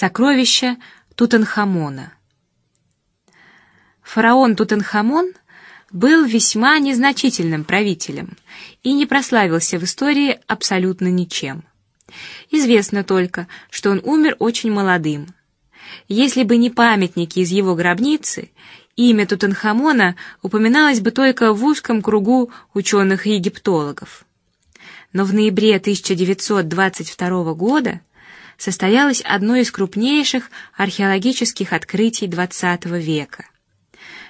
Сокровища Тутанхамона. Фараон Тутанхамон был весьма незначительным правителем и не прославился в истории абсолютно ничем. Известно только, что он умер очень молодым. Если бы не памятники из его гробницы, имя Тутанхамона упоминалось бы только в узком кругу ученых-египтологов. Но в ноябре 1922 года состоялось одно из крупнейших археологических открытий XX века.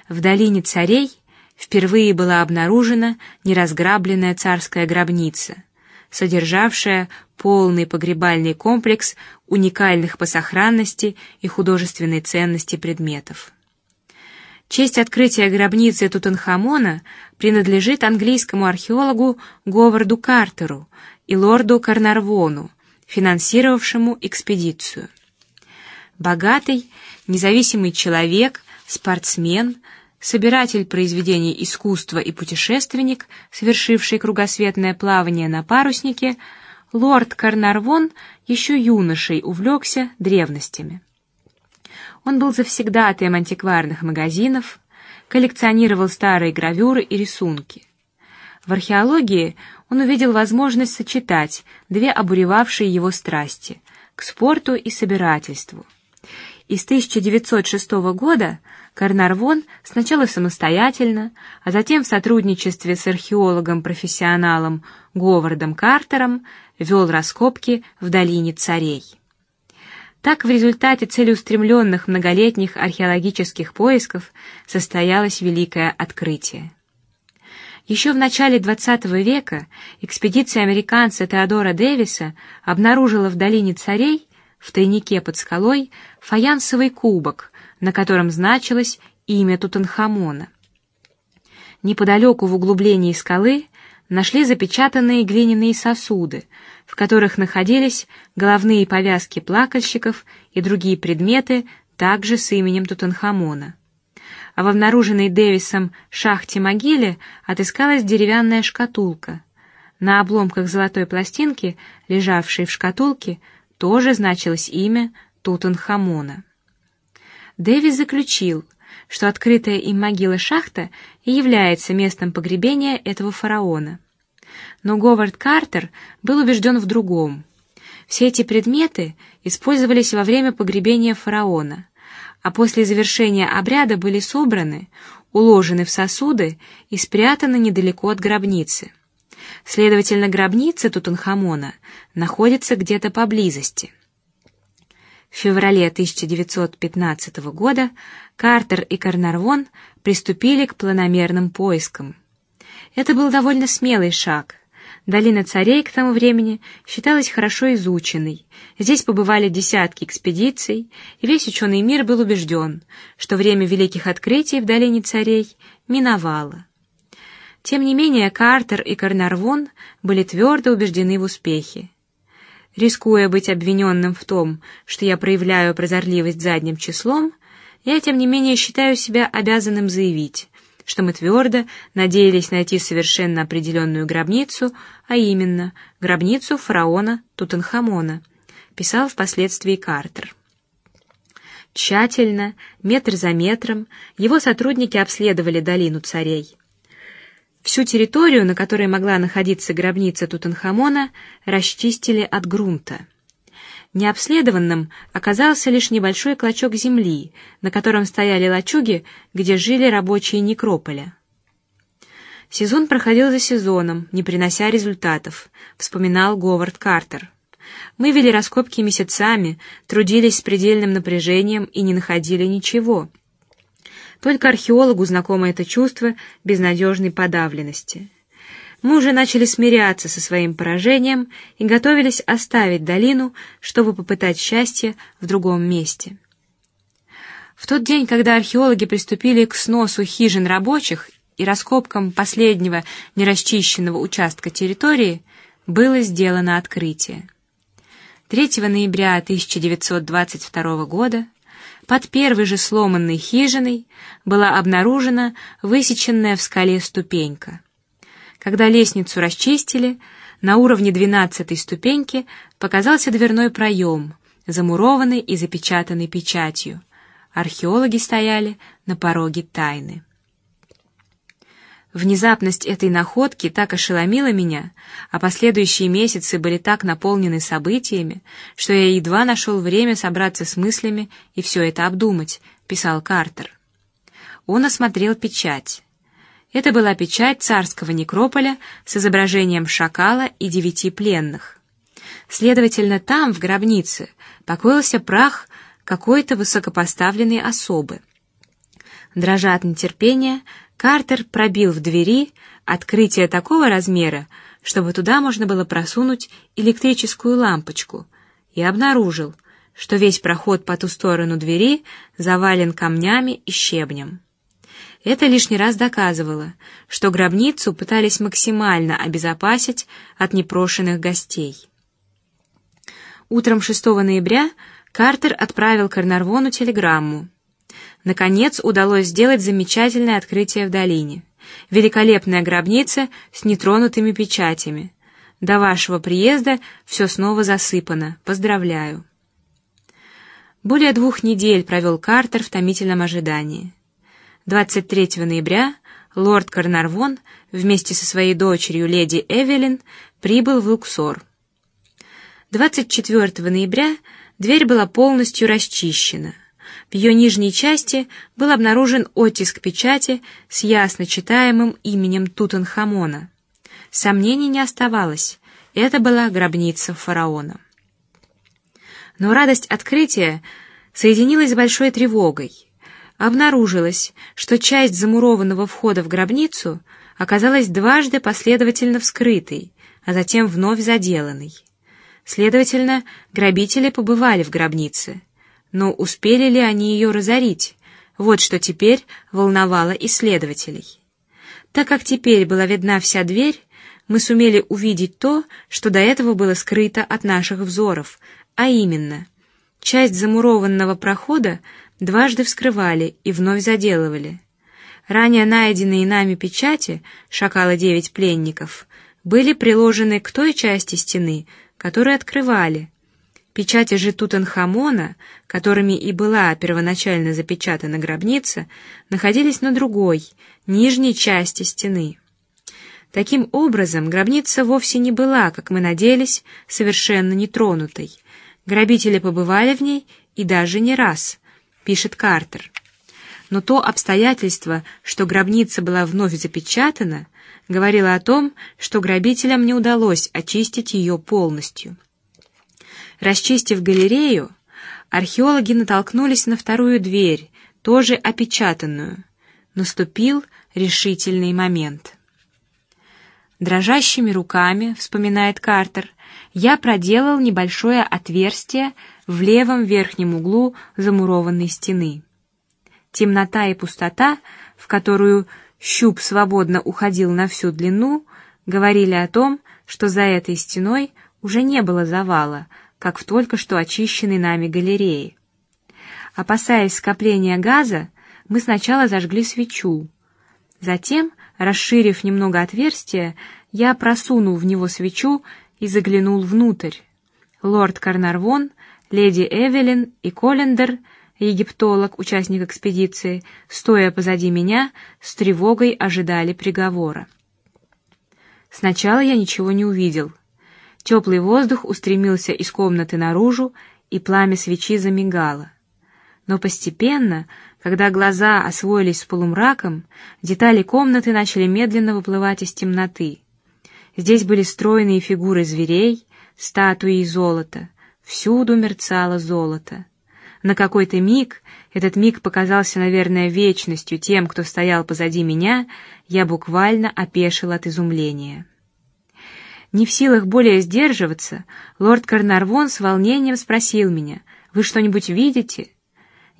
В долине царей впервые была обнаружена неразграбленная царская гробница, содержавшая полный погребальный комплекс уникальных по сохранности и художественной ценности предметов. Честь открытия гробницы Тутанхамона принадлежит английскому археологу Говарду Картеру и лорду Карнарвону, финансировавшему экспедицию. Богатый, независимый человек, спортсмен, собиратель произведений искусства и путешественник, совершивший кругосветное плавание на паруснике, лорд Карнарвон еще юношей увлекся древностями. Он был завсегдатаем антикварных магазинов, коллекционировал старые гравюры и рисунки. В археологии он увидел возможность сочетать две обуревавшие его страсти — к спорту и собирательству. И с 1906 года Карнарвон сначала самостоятельно, а затем в сотрудничестве с археологом-профессионалом Говардом Картером вел раскопки в долине царей. Так в результате целеустремленных многолетних археологических поисков состоялось великое открытие. Еще в начале XX века экспедиция американца Теодора Дэвиса обнаружила в долине царей в тайнике под скалой фаянсовый кубок, на котором значилось имя Тутанхамона. Неподалеку в углублении скалы нашли запечатанные глиняные сосуды, в которых находились головные повязки плакальщиков и другие предметы, также с именем Тутанхамона а в обнаруженной Дэвисом шахте-могиле отыскалась деревянная шкатулка. На обломках золотой пластинки, лежавшей в шкатулке, тоже значилось имя Тутанхамона. Дэвис заключил, что открытая им могила шахта и является местом погребения этого фараона. Но Говард Картер был убежден в другом. Все эти предметы использовались во время погребения фараона, а после завершения обряда были собраны, уложены в сосуды и спрятаны недалеко от гробницы. Следовательно, гробница Тутанхамона находится где-то поблизости. В феврале 1915 года Картер и Карнарвон приступили к планомерным поискам. Это был довольно смелый шаг, Долина царей к тому времени считалась хорошо изученной. Здесь побывали десятки экспедиций, и весь ученый мир был убежден, что время великих открытий в долине царей миновало. Тем не менее, Картер и Карнарвон были твердо убеждены в успехе. Рискуя быть обвиненным в том, что я проявляю прозорливость задним числом, я тем не менее считаю себя обязанным заявить, что мы твердо надеялись найти совершенно определенную гробницу, а именно гробницу фараона Тутанхамона, писал впоследствии Картер. Тщательно, метр за метром, его сотрудники обследовали долину царей. Всю территорию, на которой могла находиться гробница Тутанхамона, расчистили от грунта. Необследованным оказался лишь небольшой клочок земли, на котором стояли лачуги, где жили рабочие некрополя. Сезон проходил за сезоном, не принося результатов, вспоминал Говард Картер. Мы вели раскопки месяцами, трудились с предельным напряжением и не находили ничего. Только археологу знакомо это чувство безнадежной подавленности. Мы уже начали смиряться со своим поражением и готовились оставить долину, чтобы попытать счастье в другом месте. В тот день, когда археологи приступили к сносу хижин рабочих и раскопкам последнего нерасчищенного участка территории, было сделано открытие. 3 ноября 1922 года под первой же сломанной хижиной была обнаружена высеченная в скале ступенька. Когда лестницу расчистили, на уровне двенадцатой ступеньки показался дверной проем, замурованный и запечатанный печатью. Археологи стояли на пороге тайны. Внезапность этой находки так ошеломила меня, а последующие месяцы были так наполнены событиями, что я едва нашел время собраться с мыслями и все это обдумать, писал Картер. Он осмотрел печать. Это была печать царского некрополя с изображением шакала и девяти пленных. Следовательно, там в гробнице покоился прах какой-то высокопоставленной особы. Дрожа от нетерпения, Картер пробил в двери открытие такого размера, чтобы туда можно было просунуть электрическую лампочку, и обнаружил, что весь проход по ту сторону двери завален камнями и щебнем. Это лишний раз доказывало, что гробницу пытались максимально обезопасить от непрошенных гостей. Утром 6 ноября Картер отправил Карнарвону телеграмму. Наконец удалось сделать замечательное открытие в долине. Великолепная гробница с нетронутыми печатями. До вашего приезда все снова засыпано. Поздравляю. Более двух недель провел Картер в томительном ожидании. 23 ноября лорд Карнарвон вместе со своей дочерью леди Эвелин прибыл в Луксор. 24 ноября дверь была полностью расчищена. В ее нижней части был обнаружен оттиск печати с ясно читаемым именем Тутанхамона. Сомнений не оставалось. Это была гробница фараона. Но радость открытия соединилась с большой тревогой. Обнаружилось, что часть замурованного входа в гробницу оказалась дважды последовательно вскрытой, а затем вновь заделанной. Следовательно, грабители побывали в гробнице. Но успели ли они ее разорить? Вот что теперь волновало исследователей. Так как теперь была видна вся дверь, мы сумели увидеть то, что до этого было скрыто от наших взоров, а именно часть замурованного прохода дважды вскрывали и вновь заделывали. Ранее найденные нами печати шакала девять пленников были приложены к той части стены, которую открывали, Печати же Тутанхамона, которыми и была первоначально запечатана гробница, находились на другой, нижней части стены. Таким образом, гробница вовсе не была, как мы надеялись, совершенно нетронутой. Грабители побывали в ней и даже не раз, пишет Картер. Но то обстоятельство, что гробница была вновь запечатана, говорило о том, что грабителям не удалось очистить ее полностью. Расчистив галерею, археологи натолкнулись на вторую дверь, тоже опечатанную. Наступил решительный момент. Дрожащими руками, вспоминает Картер, я проделал небольшое отверстие в левом верхнем углу замурованной стены. Темнота и пустота, в которую щуп свободно уходил на всю длину, говорили о том, что за этой стеной уже не было завала, как в только что очищенной нами галерее. Опасаясь скопления газа, мы сначала зажгли свечу. Затем, расширив немного отверстие, я просунул в него свечу и заглянул внутрь. Лорд Карнарвон, леди Эвелин и Колендер, египтолог, участник экспедиции, стоя позади меня, с тревогой ожидали приговора. Сначала я ничего не увидел. Теплый воздух устремился из комнаты наружу, и пламя свечи замигало. Но постепенно, когда глаза освоились с полумраком, детали комнаты начали медленно выплывать из темноты. Здесь были стройные фигуры зверей, статуи из золота, всюду мерцало золото. На какой-то миг, этот миг показался, наверное, вечностью тем, кто стоял позади меня, я буквально опешил от изумления. Не в силах более сдерживаться, лорд Карнарвон с волнением спросил меня: "Вы что-нибудь видите?"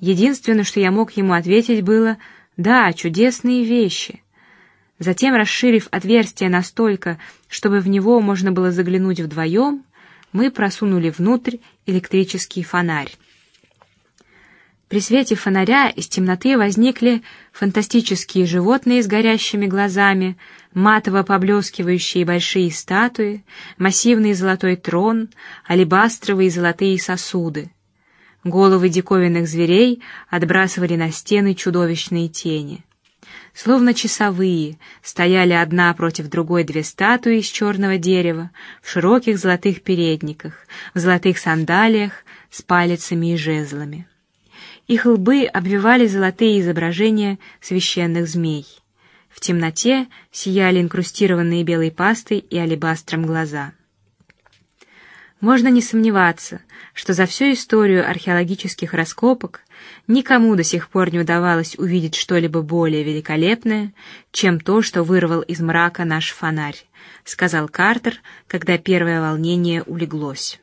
Единственное, что я мог ему ответить, было: "Да, чудесные вещи". Затем, расширив отверстие настолько, чтобы в него можно было заглянуть вдвоем, мы просунули внутрь электрический фонарь. При свете фонаря из темноты возникли фантастические животные с горящими глазами, матово поблескивающие большие статуи, массивный золотой трон, алебастровые золотые сосуды. Головы диковинных зверей отбрасывали на стены чудовищные тени. Словно часовые стояли одна против другой две статуи из черного дерева в широких золотых передниках, в золотых сандалиях с палицами и жезлами. Их лбы обвивали золотые изображения священных змей. В темноте сияли инкрустированные белой пастой и алебастром глаза. Можно не сомневаться, что за всю историю археологических раскопок никому до сих пор не удавалось увидеть что-либо более великолепное, чем то, что вырвал из мрака наш фонарь, сказал Картер, когда первое волнение улеглось.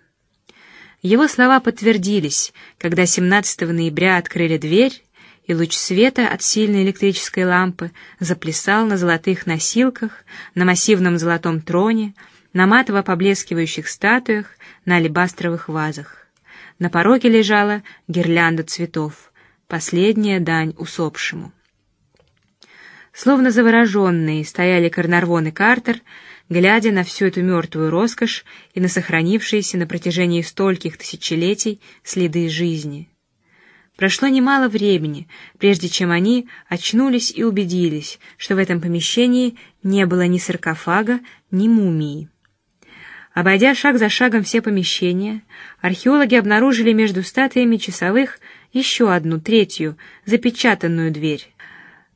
Его слова подтвердились, когда 17 ноября открыли дверь, и луч света от сильной электрической лампы заплясал на золотых носилках, на массивном золотом троне, на матово поблескивающих статуях, на алебастровых вазах. На пороге лежала гирлянда цветов, последняя дань усопшему. Словно завороженные стояли Карнарвон и Картер, глядя на всю эту мертвую роскошь и на сохранившиеся на протяжении стольких тысячелетий следы жизни. Прошло немало времени, прежде чем они очнулись и убедились, что в этом помещении не было ни саркофага, ни мумии. Обойдя шаг за шагом все помещения, археологи обнаружили между статуями часовых еще одну третью запечатанную дверь.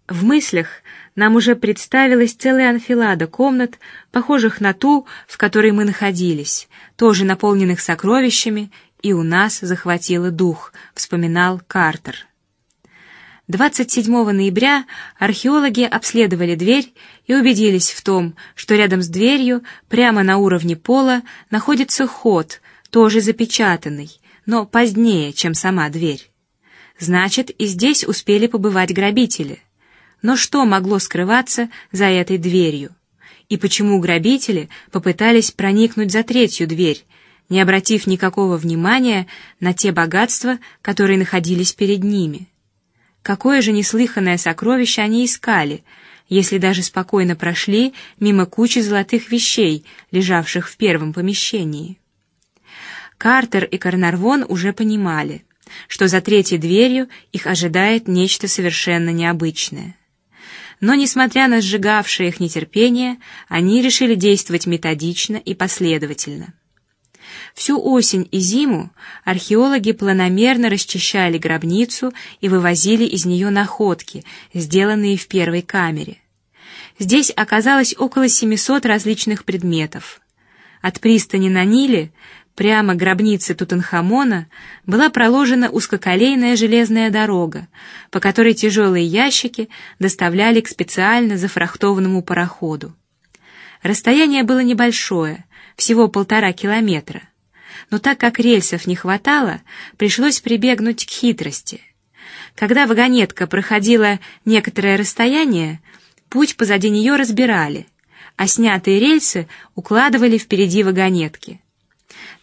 В мыслях нам уже представилась целая анфилада комнат, похожих на ту, в которой мы находились, тоже наполненных сокровищами, и у нас захватило дух, вспоминал Картер. 27 ноября археологи обследовали дверь и убедились в том, что рядом с дверью, прямо на уровне пола, находится ход, тоже запечатанный, но позднее, чем сама дверь. Значит, и здесь успели побывать грабители. Но что могло скрываться за этой дверью? И почему грабители попытались проникнуть за третью дверь, не обратив никакого внимания на те богатства, которые находились перед ними? Какое же неслыханное сокровище они искали, если даже спокойно прошли мимо кучи золотых вещей, лежавших в первом помещении? Картер и Карнарвон уже понимали, что за третьей дверью их ожидает нечто совершенно необычное. Но, несмотря на сжигавшее их нетерпение, они решили действовать методично и последовательно. Всю осень и зиму археологи планомерно расчищали гробницу и вывозили из нее находки, сделанные в первой камере. Здесь оказалось около 700 различных предметов. От пристани на Ниле Прямо к гробнице Тутанхамона была проложена узкоколейная железная дорога, по которой тяжелые ящики доставляли к специально зафрахтованному пароходу. Расстояние было небольшое, всего полтора километра, но так как рельсов не хватало, пришлось прибегнуть к хитрости. Когда вагонетка проходила некоторое расстояние, путь позади нее разбирали, а снятые рельсы укладывали впереди вагонетки.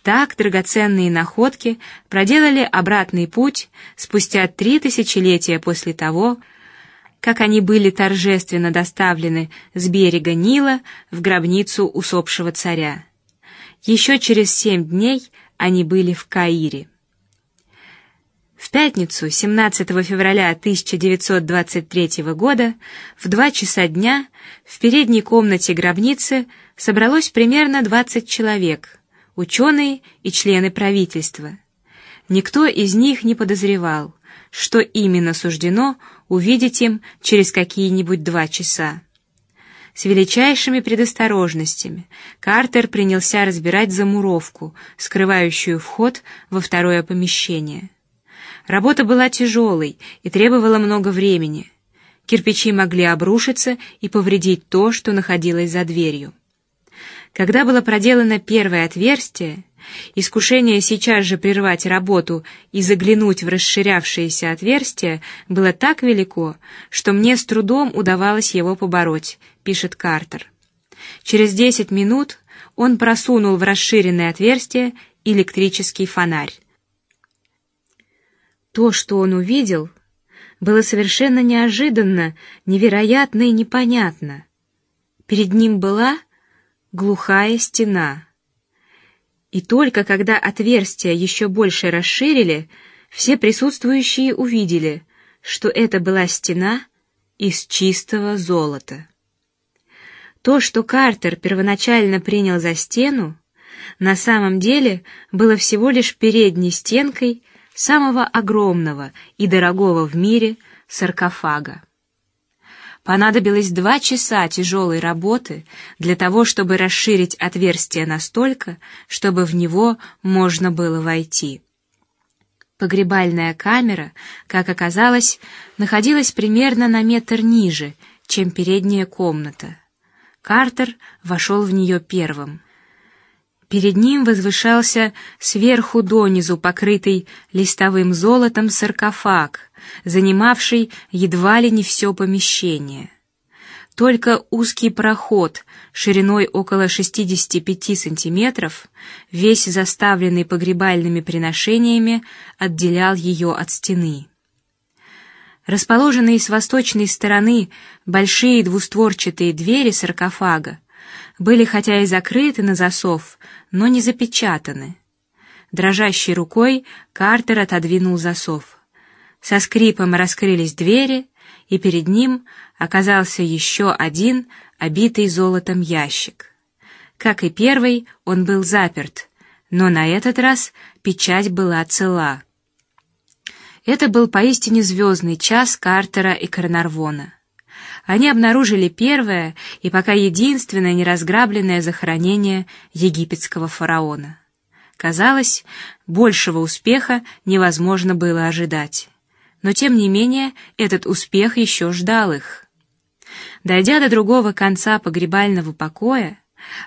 Так драгоценные находки проделали обратный путь спустя три тысячелетия после того, как они были торжественно доставлены с берега Нила в гробницу усопшего царя. Еще через семь дней они были в Каире. В пятницу, 17 февраля 1923 года, в два часа дня в передней комнате гробницы собралось примерно 20 человек ученые и члены правительства. Никто из них не подозревал, что именно суждено увидеть им через какие-нибудь два часа. С величайшими предосторожностями Картер принялся разбирать замуровку, скрывающую вход во второе помещение. Работа была тяжелой и требовала много времени. Кирпичи могли обрушиться и повредить то, что находилось за дверью. Когда было проделано первое отверстие, искушение сейчас же прервать работу и заглянуть в расширявшееся отверстие было так велико, что мне с трудом удавалось его побороть, пишет Картер. Через десять минут он просунул в расширенное отверстие электрический фонарь. То, что он увидел, было совершенно неожиданно, невероятно и непонятно. Перед ним была глухая стена. И только когда отверстия еще больше расширили, все присутствующие увидели, что это была стена из чистого золота. То, что Картер первоначально принял за стену, на самом деле было всего лишь передней стенкой самого огромного и дорогого в мире саркофага. Понадобилось два часа тяжелой работы для того, чтобы расширить отверстие настолько, чтобы в него можно было войти. Погребальная камера, как оказалось, находилась примерно на метр ниже, чем передняя комната. Картер вошел в нее первым. Перед ним возвышался сверху донизу покрытый листовым золотом саркофаг, занимавший едва ли не все помещение. Только узкий проход шириной около 65 сантиметров, весь заставленный погребальными приношениями, отделял ее от стены. Расположенные с восточной стороны большие двустворчатые двери саркофага были хотя и закрыты на засов, но не запечатаны. Дрожащей рукой Картер отодвинул засов. Со скрипом раскрылись двери, и перед ним оказался еще один обитый золотом ящик. Как и первый, он был заперт, но на этот раз печать была цела. Это был поистине звездный час Картера и Карнарвона. Они обнаружили первое и пока единственное неразграбленное захоронение египетского фараона. Казалось, большего успеха невозможно было ожидать. Но тем не менее этот успех еще ждал их. Дойдя до другого конца погребального покоя,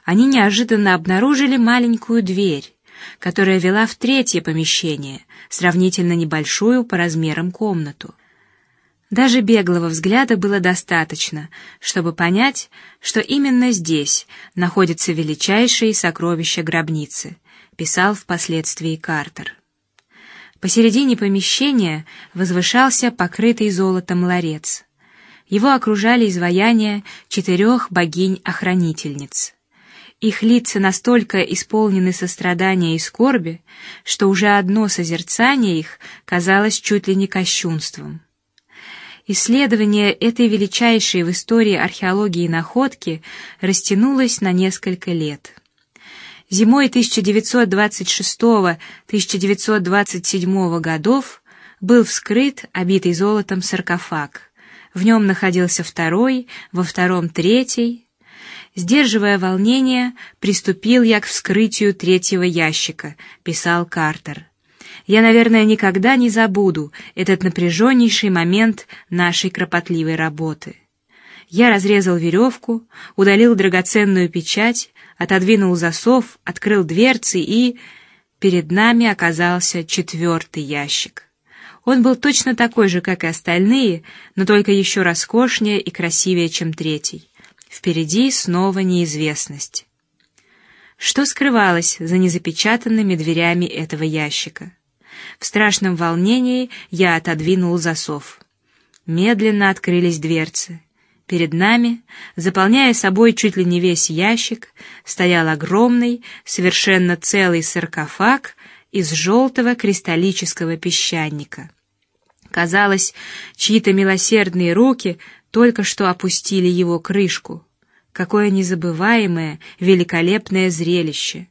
они неожиданно обнаружили маленькую дверь, которая вела в третье помещение, сравнительно небольшую по размерам комнату. Даже беглого взгляда было достаточно, чтобы понять, что именно здесь находится величайшее сокровище гробницы, писал впоследствии Картер. Посередине помещения возвышался покрытый золотом ларец. Его окружали изваяния четырех богинь-охранительниц. Их лица настолько исполнены сострадания и скорби, что уже одно созерцание их казалось чуть ли не кощунством. Исследование этой величайшей в истории археологии находки растянулось на несколько лет. Зимой 1926-1927 годов был вскрыт обитый золотом саркофаг. В нем находился второй, во втором третий. Сдерживая волнение, приступил я к вскрытию третьего ящика, писал Картер. Я, наверное, никогда не забуду этот напряженнейший момент нашей кропотливой работы. Я разрезал веревку, удалил драгоценную печать, отодвинул засов, открыл дверцы и перед нами оказался четвертый ящик. Он был точно такой же, как и остальные, но только еще роскошнее и красивее, чем третий. Впереди снова неизвестность. Что скрывалось за незапечатанными дверями этого ящика? В страшном волнении я отодвинул засов. Медленно открылись дверцы. Перед нами, заполняя собой чуть ли не весь ящик, стоял огромный, совершенно целый саркофаг из желтого кристаллического песчаника. Казалось, чьи-то милосердные руки только что опустили его крышку. Какое незабываемое, великолепное зрелище!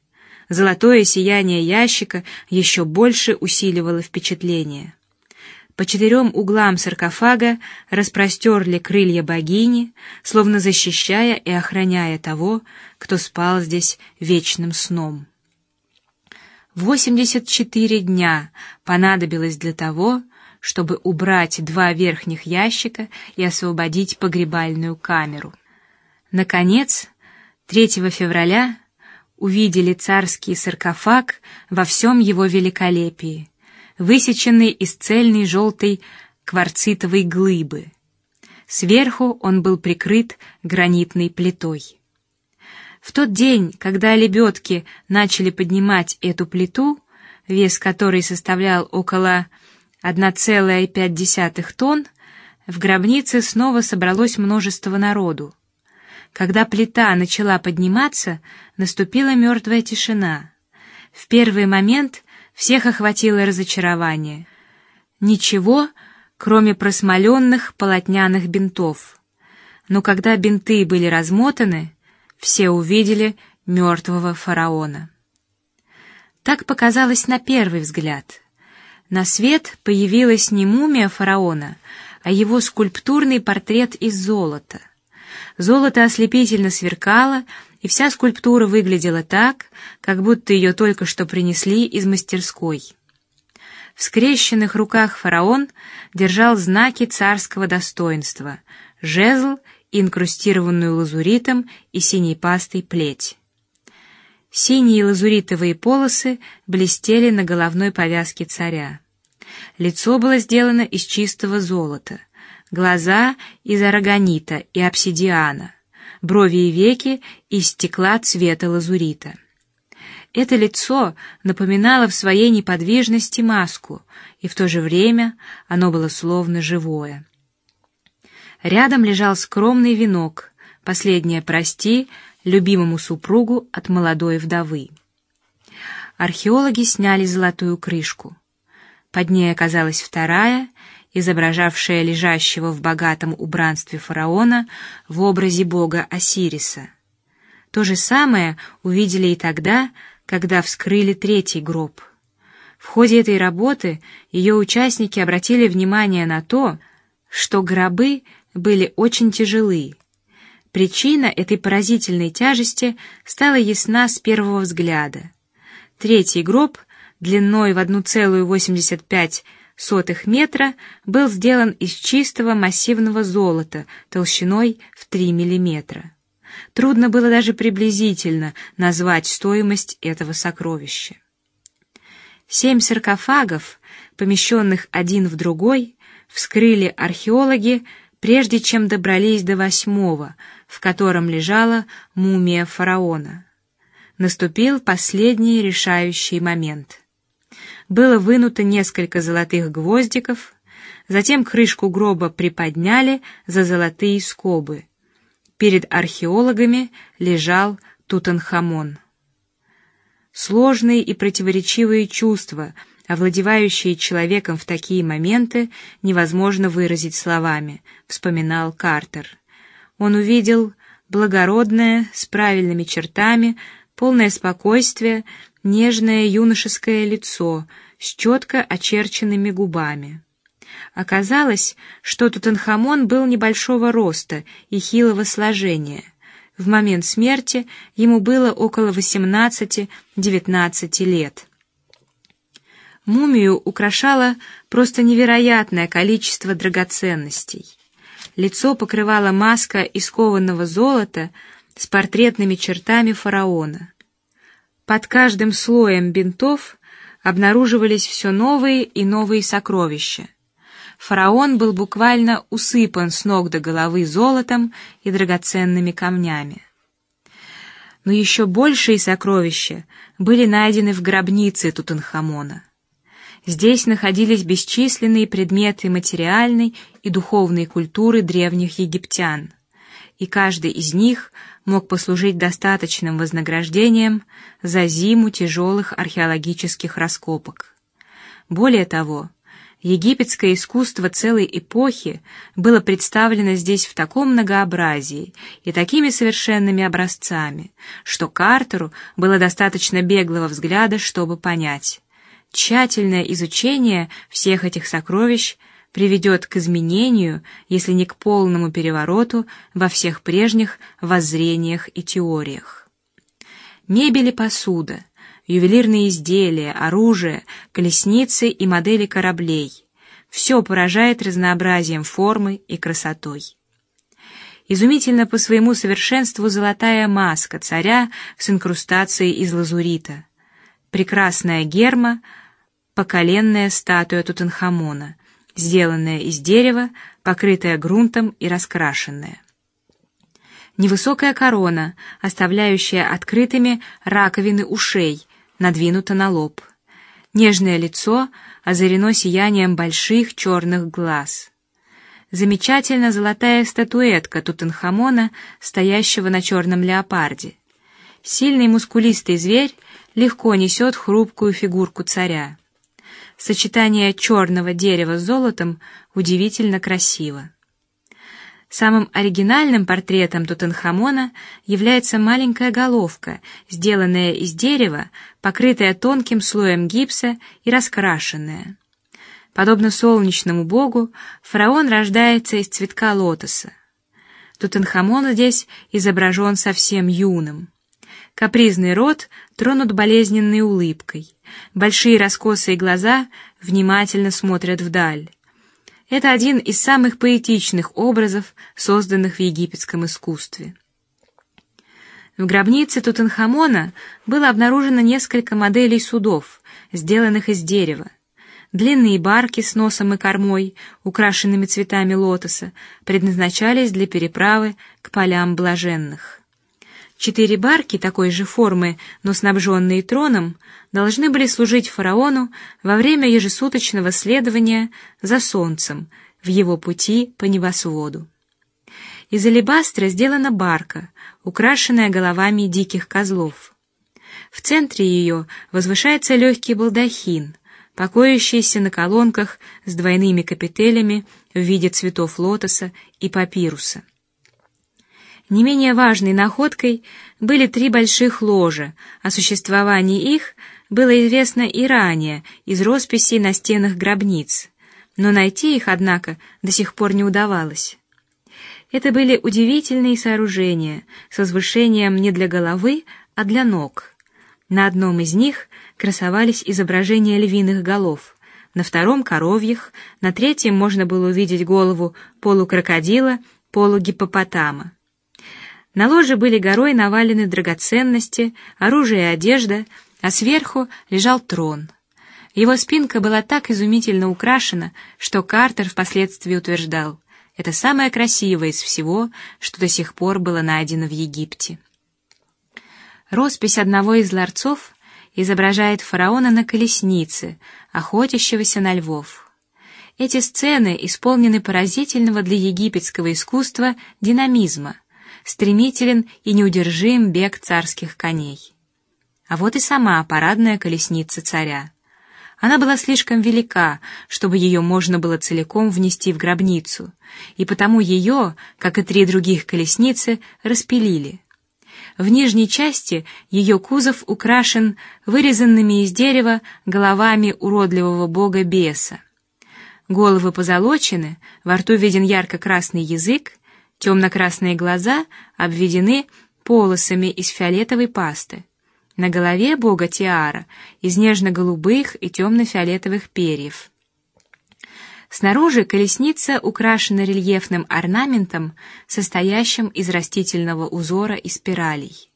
Золотое сияние ящика еще больше усиливало впечатление. По четырем углам саркофага распростерли крылья богини, словно защищая и охраняя того, кто спал здесь вечным сном. Восемьдесят четыре дня понадобилось для того, чтобы убрать два верхних ящика и освободить погребальную камеру. Наконец, 3 февраля увидели царский саркофаг во всем его великолепии, высеченный из цельной желтой кварцитовой глыбы. Сверху он был прикрыт гранитной плитой. В тот день, когда лебедки начали поднимать эту плиту, вес которой составлял около 1,5 тонн, в гробнице снова собралось множество народу. Когда плита начала подниматься, наступила мертвая тишина. В первый момент всех охватило разочарование. Ничего, кроме просмоленных полотняных бинтов. Но когда бинты были размотаны, все увидели мертвого фараона. Так показалось на первый взгляд. На свет появилась не мумия фараона, а его скульптурный портрет из золота. Золото ослепительно сверкало, и вся скульптура выглядела так, как будто ее только что принесли из мастерской. В скрещенных руках фараон держал знаки царского достоинства: жезл, инкрустированную лазуритом и синей пастой плеть. Синие лазуритовые полосы блестели на головной повязке царя. Лицо было сделано из чистого золота глаза из арагонита и обсидиана, брови и веки из стекла цвета лазурита. Это лицо напоминало в своей неподвижности маску, и в то же время оно было словно живое. Рядом лежал скромный венок, последнее прости любимому супругу от молодой вдовы. Археологи сняли золотую крышку. Под ней оказалась вторая изображавшая лежащего в богатом убранстве фараона в образе бога Осириса. То же самое увидели и тогда, когда вскрыли третий гроб. В ходе этой работы ее участники обратили внимание на то, что гробы были очень тяжелы. Причина этой поразительной тяжести стала ясна с первого взгляда. Третий гроб длиной в 1,85 сотых метра был сделан из чистого массивного золота толщиной в 3 миллиметра. Трудно было даже приблизительно назвать стоимость этого сокровища. Семь саркофагов, помещенных один в другой, вскрыли археологи, прежде чем добрались до восьмого, в котором лежала мумия фараона. Наступил последний решающий момент было вынуто несколько золотых гвоздиков, затем крышку гроба приподняли за золотые скобы. Перед археологами лежал Тутанхамон. Сложные и противоречивые чувства, овладевающие человеком в такие моменты, невозможно выразить словами, вспоминал Картер. Он увидел благородное, с правильными чертами, полное спокойствие, нежное юношеское лицо с четко очерченными губами. Оказалось, что Тутанхамон был небольшого роста и хилого сложения. В момент смерти ему было около 18-19 лет. Мумию украшало просто невероятное количество драгоценностей. Лицо покрывала маска из кованого золота с портретными чертами фараона. Под каждым слоем бинтов обнаруживались все новые и новые сокровища. Фараон был буквально усыпан с ног до головы золотом и драгоценными камнями. Но еще большие сокровища были найдены в гробнице Тутанхамона. Здесь находились бесчисленные предметы материальной и духовной культуры древних египтян и каждый из них мог послужить достаточным вознаграждением за зиму тяжелых археологических раскопок. Более того, египетское искусство целой эпохи было представлено здесь в таком многообразии и такими совершенными образцами, что Картеру было достаточно беглого взгляда, чтобы понять. Тщательное изучение всех этих сокровищ приведет к изменению, если не к полному перевороту во всех прежних воззрениях и теориях. Мебель и посуда, ювелирные изделия, оружие, колесницы и модели кораблей — все поражает разнообразием формы и красотой. Изумительно по своему совершенству золотая маска царя с инкрустацией из лазурита, прекрасная герма, поколенная статуя Тутанхамона, сделанная из дерева, покрытая грунтом и раскрашенная. Невысокая корона, оставляющая открытыми раковины ушей, надвинута на лоб. Нежное лицо, озарено сиянием больших черных глаз. Замечательно золотая статуэтка Тутанхамона, стоящего на черном леопарде. Сильный мускулистый зверь легко несет хрупкую фигурку царя. Сочетание черного дерева с золотом удивительно красиво. Самым оригинальным портретом Тутанхамона является маленькая головка, сделанная из дерева, покрытая тонким слоем гипса и раскрашенная. Подобно солнечному богу, фараон рождается из цветка лотоса. Тутанхамон здесь изображен совсем юным. Капризный рот тронут болезненной улыбкой, большие раскосые глаза внимательно смотрят вдаль. Это один из самых поэтичных образов, созданных в египетском искусстве. В гробнице Тутанхамона было обнаружено несколько моделей судов, сделанных из дерева. Длинные барки с носом и кормой, украшенными цветами лотоса, предназначались для переправы к полям блаженных. Четыре барки такой же формы, но снабженные троном, должны были служить фараону во время ежесуточного следования за солнцем в его пути по небосводу. Из алебастра сделана барка, украшенная головами диких козлов. В центре ее возвышается легкий балдахин, покоящийся на колонках с двойными капителями в виде цветов лотоса и папируса. Не менее важной находкой были три больших ложа. О существовании их было известно и ранее из росписей на стенах гробниц, но найти их, однако, до сих пор не удавалось. Это были удивительные сооружения с возвышением не для головы, а для ног. На одном из них красовались изображения львиных голов, на втором коровьих, на третьем можно было увидеть голову полукрокодила, полугиппопотама. На ложе были горой навалены драгоценности, оружие и одежда, а сверху лежал трон. Его спинка была так изумительно украшена, что Картер впоследствии утверждал, это самое красивое из всего, что до сих пор было найдено в Египте. Роспись одного из ларцов изображает фараона на колеснице, охотящегося на львов. Эти сцены исполнены поразительного для египетского искусства динамизма стремителен и неудержим бег царских коней. А вот и сама парадная колесница царя. Она была слишком велика, чтобы ее можно было целиком внести в гробницу, и потому ее, как и три других колесницы, распилили. В нижней части ее кузов украшен вырезанными из дерева головами уродливого бога беса. Головы позолочены, во рту виден ярко-красный язык, Темно-красные глаза обведены полосами из фиолетовой пасты. На голове бога тиара из нежно-голубых и темно-фиолетовых перьев. Снаружи колесница украшена рельефным орнаментом, состоящим из растительного узора и спиралей.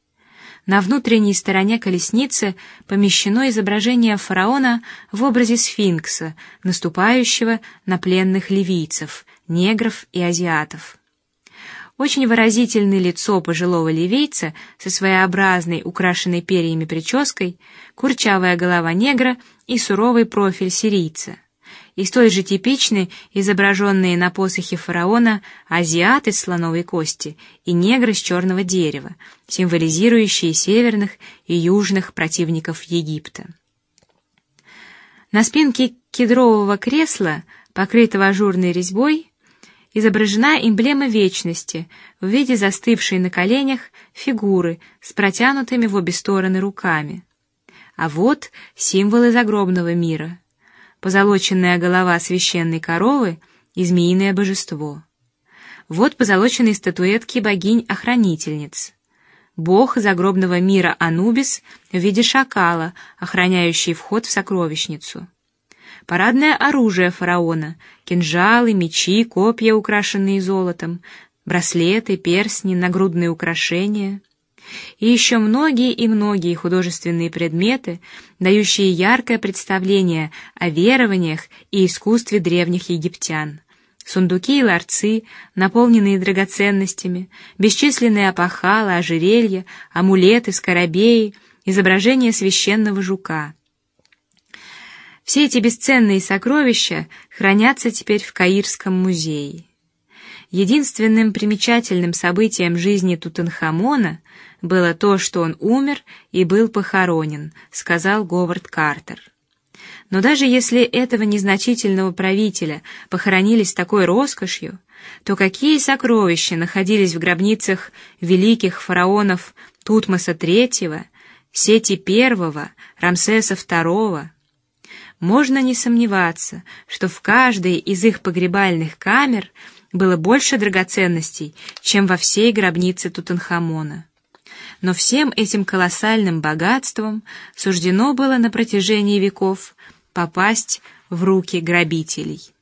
На внутренней стороне колесницы помещено изображение фараона в образе сфинкса, наступающего на пленных ливийцев, негров и азиатов. Очень выразительное лицо пожилого ливейца со своеобразной, украшенной перьями прической, курчавая голова негра и суровый профиль сирийца. И столь же типичны изображенные на посохе фараона азиаты из слоновой кости и негры из черного дерева, символизирующие северных и южных противников Египта. На спинке кедрового кресла, покрытого ажурной резьбой, изображена эмблема вечности в виде застывшей на коленях фигуры с протянутыми в обе стороны руками. А вот символы загробного мира: позолоченная голова священной коровы и змеиное божество. Вот позолоченные статуэтки богинь-охранительниц. Бог загробного мира Анубис в виде шакала, охраняющий вход в сокровищницу парадное оружие фараона: кинжалы, мечи, копья, украшенные золотом, браслеты, перстни, нагрудные украшения и еще многие и многие художественные предметы, дающие яркое представление о верованиях и искусстве древних египтян. Сундуки и ларцы, наполненные драгоценностями, бесчисленные опахала, ожерелья, амулеты, скоробеи, изображения священного жука. Все эти бесценные сокровища хранятся теперь в Каирском музее. Единственным примечательным событием жизни Тутанхамона было то, что он умер и был похоронен, сказал Говард Картер. Но даже если этого незначительного правителя похоронили с такой роскошью, то какие сокровища находились в гробницах великих фараонов Тутмоса III, Сети I, Рамсеса II? Можно не сомневаться, что в каждой из их погребальных камер было больше драгоценностей, чем во всей гробнице Тутанхамона. Но всем этим колоссальным богатством суждено было на протяжении веков попасть в руки грабителей.